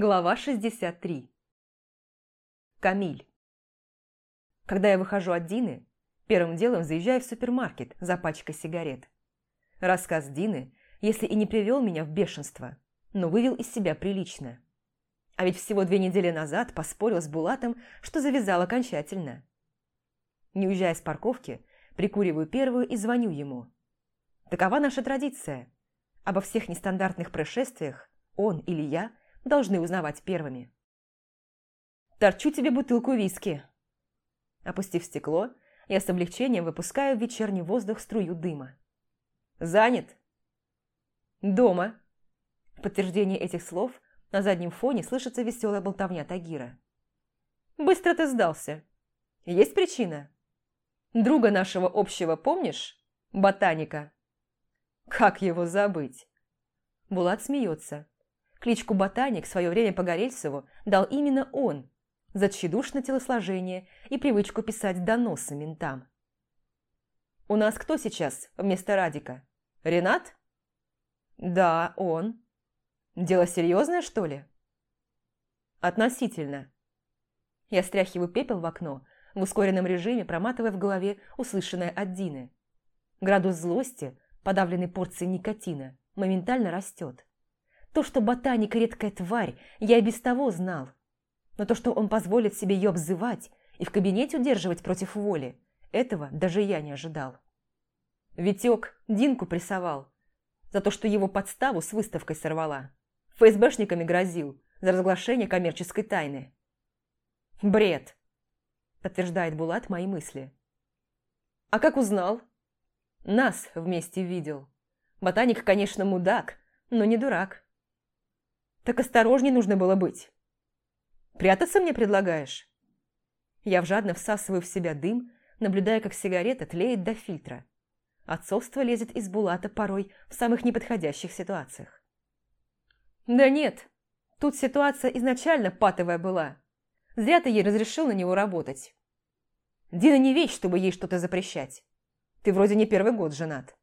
Глава 63 Камиль Когда я выхожу от Дины, первым делом заезжаю в супермаркет за пачкой сигарет. Рассказ Дины, если и не привел меня в бешенство, но вывел из себя прилично. А ведь всего две недели назад поспорил с Булатом, что завязал окончательно. Не уезжая с парковки, прикуриваю первую и звоню ему. Такова наша традиция. Обо всех нестандартных происшествиях он или я должны узнавать первыми. «Торчу тебе бутылку виски». Опустив стекло, я с облегчением выпускаю в вечерний воздух струю дыма. «Занят?» «Дома». В подтверждение этих слов на заднем фоне слышится веселая болтовня Тагира. «Быстро ты сдался. Есть причина?» «Друга нашего общего помнишь? Ботаника». «Как его забыть?» Булат смеется. Кличку «Ботаник» в свое время Погорельцеву дал именно он за тщедушное телосложение и привычку писать доносы ментам. «У нас кто сейчас вместо Радика? Ренат?» «Да, он. Дело серьезное, что ли?» «Относительно». Я стряхиваю пепел в окно, в ускоренном режиме проматывая в голове услышанное от Дины. Градус злости, подавленный порцией никотина, моментально растет. То, что ботаник – редкая тварь, я и без того знал. Но то, что он позволит себе ее обзывать и в кабинете удерживать против воли, этого даже я не ожидал. Витек Динку прессовал за то, что его подставу с выставкой сорвала. ФСБшниками грозил за разглашение коммерческой тайны. «Бред!» – подтверждает Булат мои мысли. «А как узнал?» «Нас вместе видел. Ботаник, конечно, мудак, но не дурак». Так осторожней нужно было быть. Прятаться мне предлагаешь? Я жадно всасываю в себя дым, наблюдая, как сигарета тлеет до фильтра. Отцовство лезет из Булата порой в самых неподходящих ситуациях. Да нет, тут ситуация изначально патовая была. Зря ты ей разрешил на него работать. Дина не вещь, чтобы ей что-то запрещать. Ты вроде не первый год женат.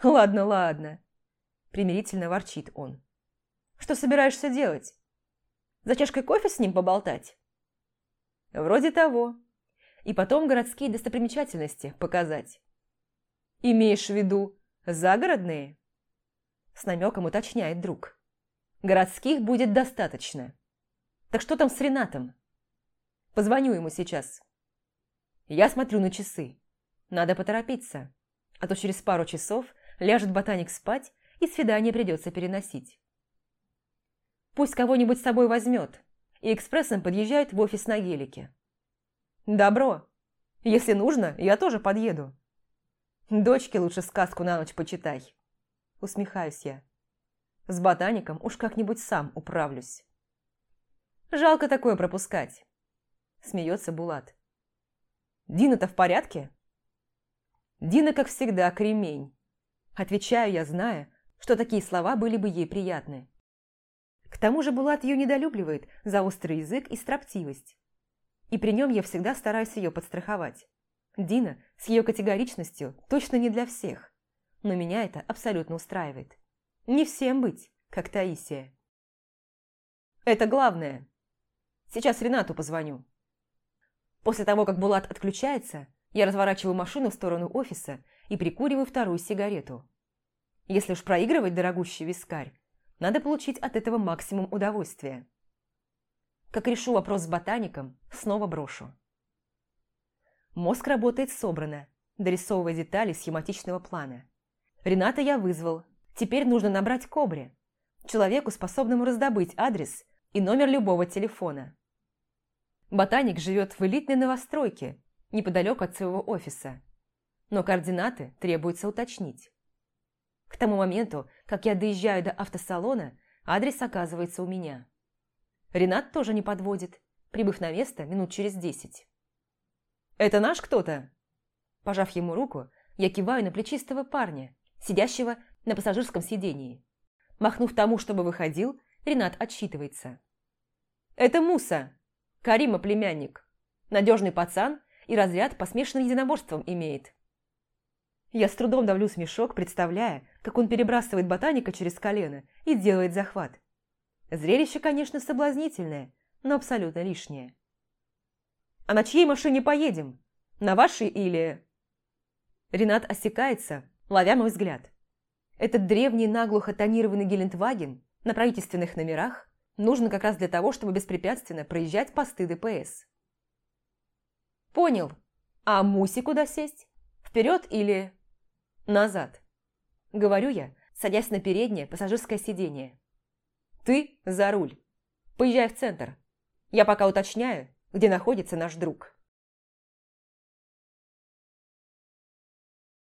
Ладно, ладно, примирительно ворчит он. Что собираешься делать? За чашкой кофе с ним поболтать? Вроде того. И потом городские достопримечательности показать. Имеешь в виду загородные? С намеком уточняет друг. Городских будет достаточно. Так что там с Ренатом? Позвоню ему сейчас. Я смотрю на часы. Надо поторопиться. А то через пару часов ляжет ботаник спать, и свидание придется переносить. Пусть кого-нибудь с собой возьмет. И экспрессом подъезжает в офис на гелике. Добро. Если нужно, я тоже подъеду. Дочке лучше сказку на ночь почитай. Усмехаюсь я. С ботаником уж как-нибудь сам управлюсь. Жалко такое пропускать. Смеется Булат. Дина-то в порядке? Дина, как всегда, кремень. Отвечаю я, зная, что такие слова были бы ей приятны. К тому же Булат ее недолюбливает за острый язык и строптивость. И при нем я всегда стараюсь ее подстраховать. Дина с ее категоричностью точно не для всех, но меня это абсолютно устраивает. Не всем быть, как Таисия. Это главное. Сейчас Ренату позвоню. После того, как Булат отключается, я разворачиваю машину в сторону офиса и прикуриваю вторую сигарету. Если уж проигрывать дорогущий вискарь, надо получить от этого максимум удовольствия. Как решу вопрос с ботаником, снова брошу. Мозг работает собрано, дорисовывая детали схематичного плана. Рената я вызвал. Теперь нужно набрать Кобре, человеку, способному раздобыть адрес и номер любого телефона. Ботаник живет в элитной новостройке, неподалеку от своего офиса. Но координаты требуется уточнить. К тому моменту, как я доезжаю до автосалона, адрес оказывается у меня. Ренат тоже не подводит, прибыв на место минут через десять. «Это наш кто-то?» Пожав ему руку, я киваю на плечистого парня, сидящего на пассажирском сидении. Махнув тому, чтобы выходил, Ренат отсчитывается. «Это Муса, Карима племянник. Надежный пацан и разряд по смешанным единоборствам имеет. Я с трудом давлю смешок, представляя, как он перебрасывает ботаника через колено и делает захват. Зрелище, конечно, соблазнительное, но абсолютно лишнее. «А на чьей машине поедем? На вашей или...» Ренат осекается, ловя мой взгляд. Этот древний наглухо тонированный Гелендваген на правительственных номерах нужен как раз для того, чтобы беспрепятственно проезжать посты ДПС. «Понял. А Муси куда сесть? Вперед или...» «Назад?» Говорю я, садясь на переднее пассажирское сиденье. «Ты за руль. Поезжай в центр. Я пока уточняю, где находится наш друг».